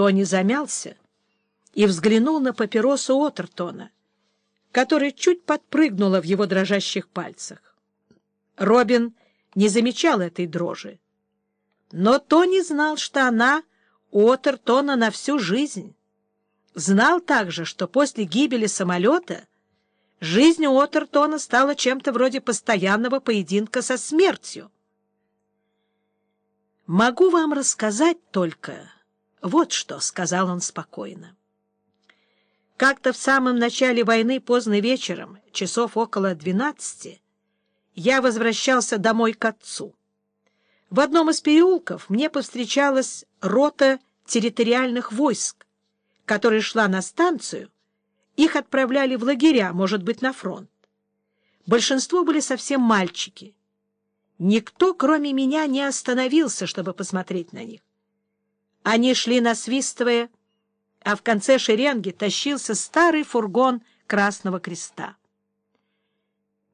Тони замялся и взглянул на папиросу Отертона, которая чуть подпрыгнула в его дрожащих пальцах. Робин не замечал этой дрожи, но Тони знал, что она у Отертона на всю жизнь. Знал также, что после гибели самолета жизнь у Отертона стала чем-то вроде постоянного поединка со смертью. «Могу вам рассказать только вот что», — сказал он спокойно. Как-то в самом начале войны поздно вечером, часов около двенадцати, я возвращался домой к отцу. В одном из переулков мне повстречалась рота территориальных войск, которая шла на станцию, их отправляли в лагеря, может быть, на фронт. Большинство были совсем мальчики. Никто, кроме меня, не остановился, чтобы посмотреть на них. Они шли насвистывая, а в конце шеренги тащился старый фургон Красного Креста.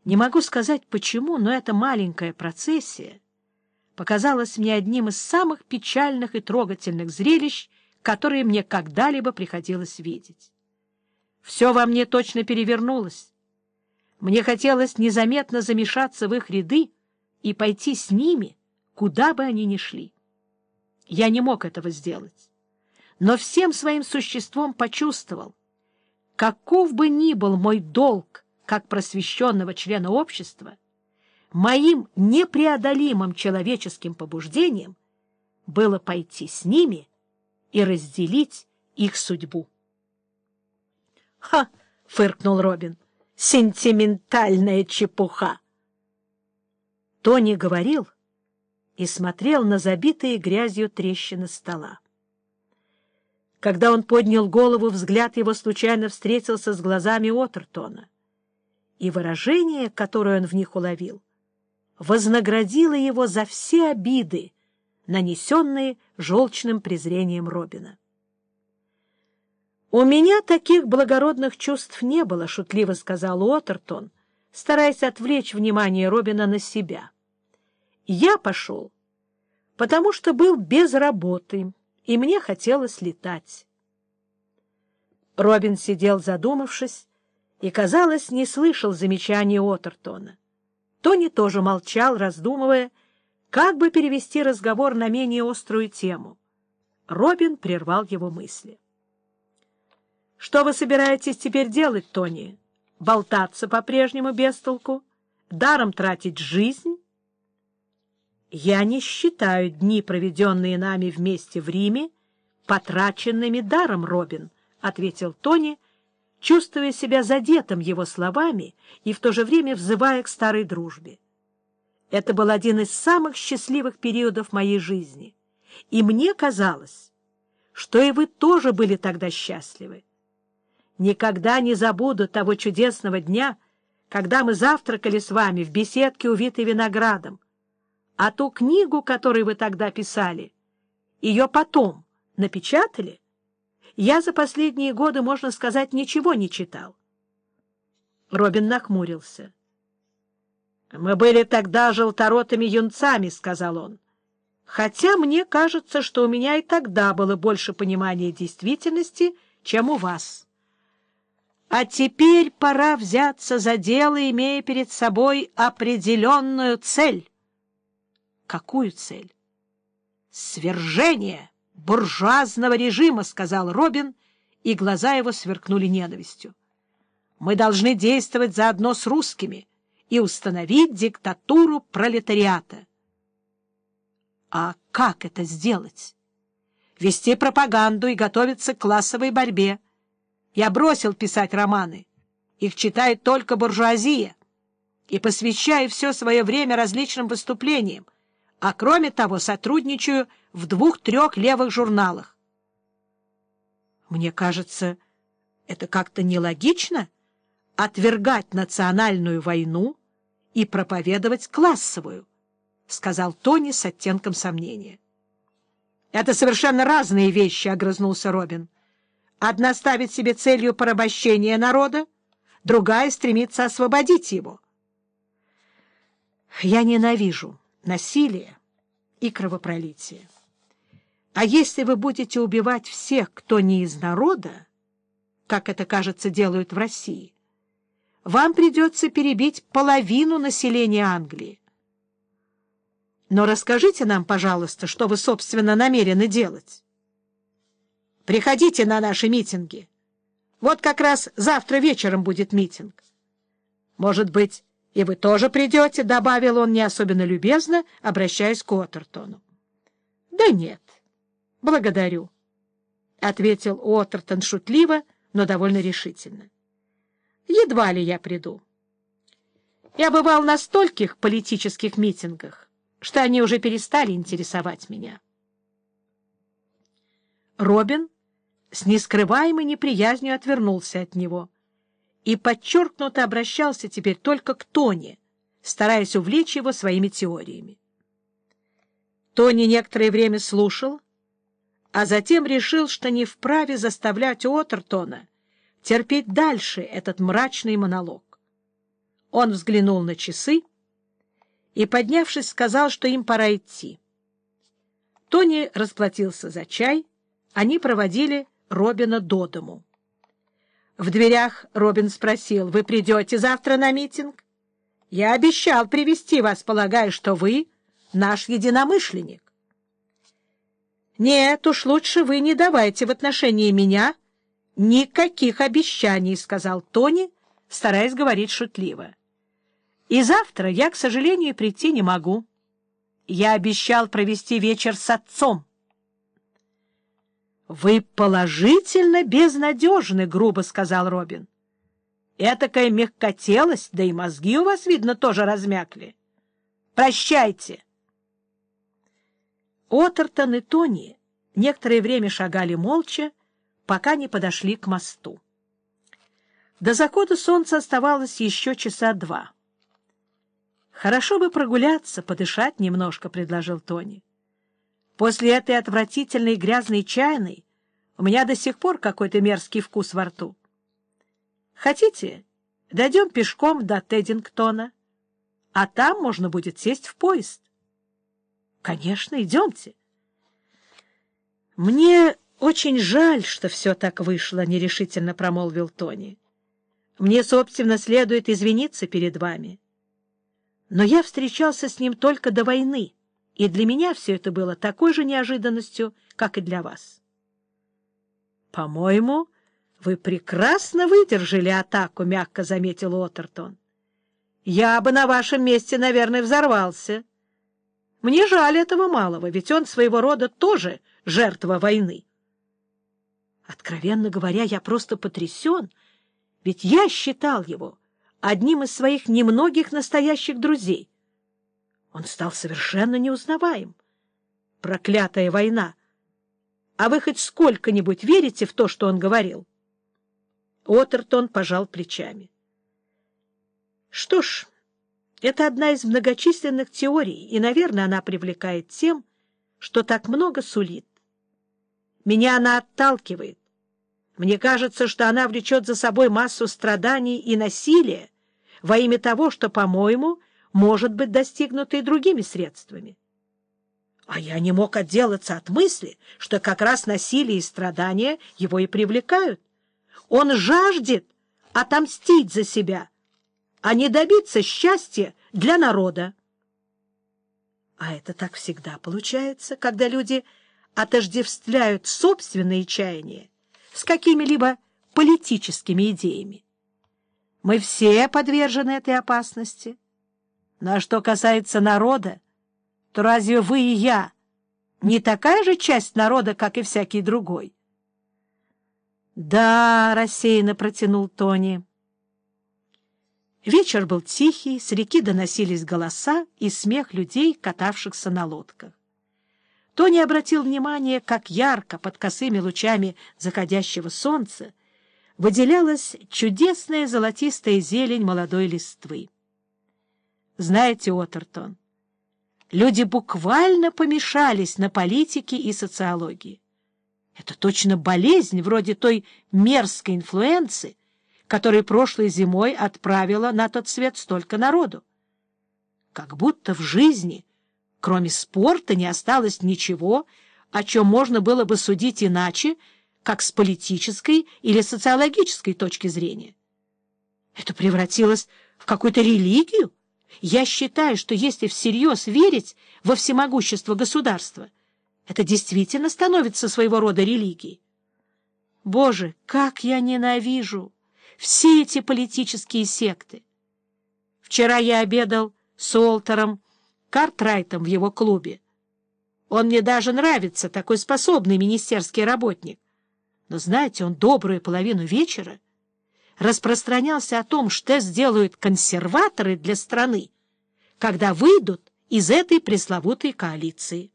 Не могу сказать почему, но эта маленькая процессия показалась мне одним из самых печальных и трогательных зрелищ, которые мне когда-либо приходилось видеть. Все во мне точно перевернулось. Мне хотелось незаметно замешаться в их ряды и пойти с ними, куда бы они ни шли. Я не мог этого сделать, но всем своим существом почувствовал, каков бы ни был мой долг как просвещенного члена общества, моим непреодолимым человеческим побуждением было пойти с ними и разделить их судьбу. «Ха!» — фыркнул Робин. «Сентиментальная чепуха!» Тони говорил и смотрел на забитые грязью трещины стола. Когда он поднял голову, взгляд его случайно встретился с глазами Отертона, и выражение, которое он в них уловил, вознаградила его за все обиды, нанесенные желчным презрением Робина. «У меня таких благородных чувств не было», — шутливо сказал Уоттертон, стараясь отвлечь внимание Робина на себя. «Я пошел, потому что был без работы, и мне хотелось летать». Робин сидел задумавшись и, казалось, не слышал замечаний Уоттертона. Тони тоже молчал, раздумывая, как бы перевести разговор на менее острую тему. Робин прервал его мысли. — Что вы собираетесь теперь делать, Тони? Болтаться по-прежнему без толку? Даром тратить жизнь? — Я не считаю дни, проведенные нами вместе в Риме, потраченными даром, Робин, — ответил Тони, чувствуя себя задетым его словами и в то же время взывая к старой дружбе. Это был один из самых счастливых периодов моей жизни, и мне казалось, что и вы тоже были тогда счастливы. Никогда не забуду того чудесного дня, когда мы завтракали с вами в беседке, увитой виноградом. А ту книгу, которую вы тогда писали, ее потом напечатали — я за последние годы, можно сказать, ничего не читал. Робин нахмурился. — Мы были тогда желторотыми юнцами, — сказал он. — Хотя мне кажется, что у меня и тогда было больше понимания действительности, чем у вас. А теперь пора взяться за дело, имея перед собой определенную цель. — Какую цель? — Свержение! — буржуазного режима, — сказал Робин, и глаза его сверкнули ненавистью. Мы должны действовать заодно с русскими и установить диктатуру пролетариата. А как это сделать? Вести пропаганду и готовиться к классовой борьбе. Я бросил писать романы. Их читает только буржуазия. И посвящаю все свое время различным выступлениям, а кроме того сотрудничаю в двух-трех левых журналах. Мне кажется, это как-то нелогично отвергать национальную войну и проповедовать классовую, — сказал Тони с оттенком сомнения. — Это совершенно разные вещи, — огрызнулся Робин. Одна ставит себе целью порабощения народа, другая стремится освободить его. — Я ненавижу насилие и кровопролитие. А если вы будете убивать всех, кто не из народа, как это, кажется, делают в России, вам придется перебить половину населения Англии. Но расскажите нам, пожалуйста, что вы, собственно, намерены делать. Приходите на наши митинги. Вот как раз завтра вечером будет митинг. Может быть, и вы тоже придете, — добавил он не особенно любезно, обращаясь к Уоттертону. — Да нет, благодарю, — ответил Уоттертон шутливо, но довольно решительно. — Едва ли я приду. Я бывал на стольких политических митингах, что они уже перестали интересовать меня. Робин с нескрываемой неприязнью отвернулся от него и подчеркнуто обращался теперь только к Тони, стараясь увлечь его своими теориями. Тони некоторое время слушал, а затем решил, что не вправе заставлять Уоттертона терпеть дальше этот мрачный монолог. Он взглянул на часы и, поднявшись, сказал, что им пора идти. Тони расплатился за чай, они проводили Робина до дому. В дверях Робин спросил, «Вы придете завтра на митинг?» «Я обещал привести вас, полагая, что вы наш единомышленник». «Нет, уж лучше вы не давайте в отношении меня никаких обещаний», — сказал Тони, стараясь говорить шутливо. «И завтра я, к сожалению, прийти не могу. Я обещал провести вечер с отцом». — Вы положительно безнадежны, — грубо сказал Робин. — Этакая мягкотелость, да и мозги у вас, видно, тоже размякли. Прощайте. Отертон и Тони некоторое время шагали молча, пока не подошли к мосту. До захода солнца оставалось еще часа два. — Хорошо бы прогуляться, подышать немножко, — предложил Тони. После этой отвратительной грязной чайной у меня до сих пор какой-то мерзкий вкус во рту. Хотите, дойдем пешком до Теддингтона, а там можно будет сесть в поезд? Конечно, идемте. Мне очень жаль, что все так вышло, — нерешительно промолвил Тони. Мне, собственно, следует извиниться перед вами. Но я встречался с ним только до войны и для меня все это было такой же неожиданностью, как и для вас. — По-моему, вы прекрасно выдержали атаку, — мягко заметил Отертон. — Я бы на вашем месте, наверное, взорвался. Мне жаль этого малого, ведь он своего рода тоже жертва войны. Откровенно говоря, я просто потрясен, ведь я считал его одним из своих немногих настоящих друзей — он стал совершенно неузнаваем. Проклятая война! А вы хоть сколько-нибудь верите в то, что он говорил? Отертон пожал плечами. Что ж, это одна из многочисленных теорий, и, наверное, она привлекает тем, что так много сулит. Меня она отталкивает. Мне кажется, что она влечет за собой массу страданий и насилия во имя того, что, по-моему, может быть достигнуто и другими средствами. А я не мог отделаться от мысли, что как раз насилие и страдания его и привлекают. Он жаждет отомстить за себя, а не добиться счастья для народа. А это так всегда получается, когда люди отождествляют собственные чаяния с какими-либо политическими идеями. Мы все подвержены этой опасности. Ну, что касается народа, то разве вы и я не такая же часть народа, как и всякий другой? — Да, — рассеянно протянул Тони. Вечер был тихий, с реки доносились голоса и смех людей, катавшихся на лодках. Тони обратил внимание, как ярко под косыми лучами заходящего солнца выделялась чудесная золотистая зелень молодой листвы. Знаете, Отертон, люди буквально помешались на политике и социологии. Это точно болезнь вроде той мерзкой инфлюенции, которая прошлой зимой отправила на тот свет столько народу. Как будто в жизни, кроме спорта, не осталось ничего, о чем можно было бы судить иначе, как с политической или социологической точки зрения. Это превратилось в какую-то религию? Я считаю, что если всерьез верить во всемогущество государства, это действительно становится своего рода религией. Боже, как я ненавижу все эти политические секты! Вчера я обедал с Уолтером Картрайтом в его клубе. Он мне даже нравится, такой способный министерский работник. Но, знаете, он добрую половину вечера распространялся о том, что сделают консерваторы для страны, когда выйдут из этой пресловутой коалиции.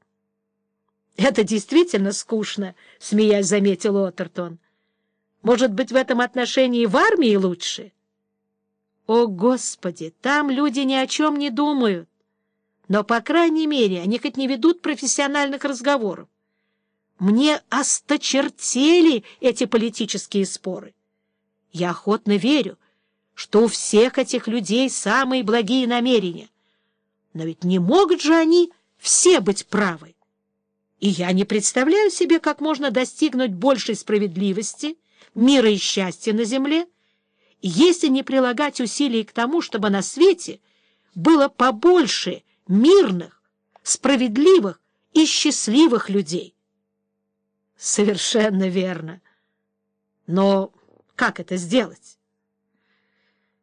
«Это действительно скучно», — смеясь заметил Отертон. «Может быть, в этом отношении в армии лучше?» «О, Господи, там люди ни о чем не думают. Но, по крайней мере, они хоть не ведут профессиональных разговоров. Мне осточертели эти политические споры. Я охотно верю, что у всех этих людей самые благие намерения. Но ведь не могут же они все быть правы. И я не представляю себе, как можно достигнуть большей справедливости, мира и счастья на земле, если не прилагать усилий к тому, чтобы на свете было побольше мирных, справедливых и счастливых людей. Совершенно верно. Но как это сделать?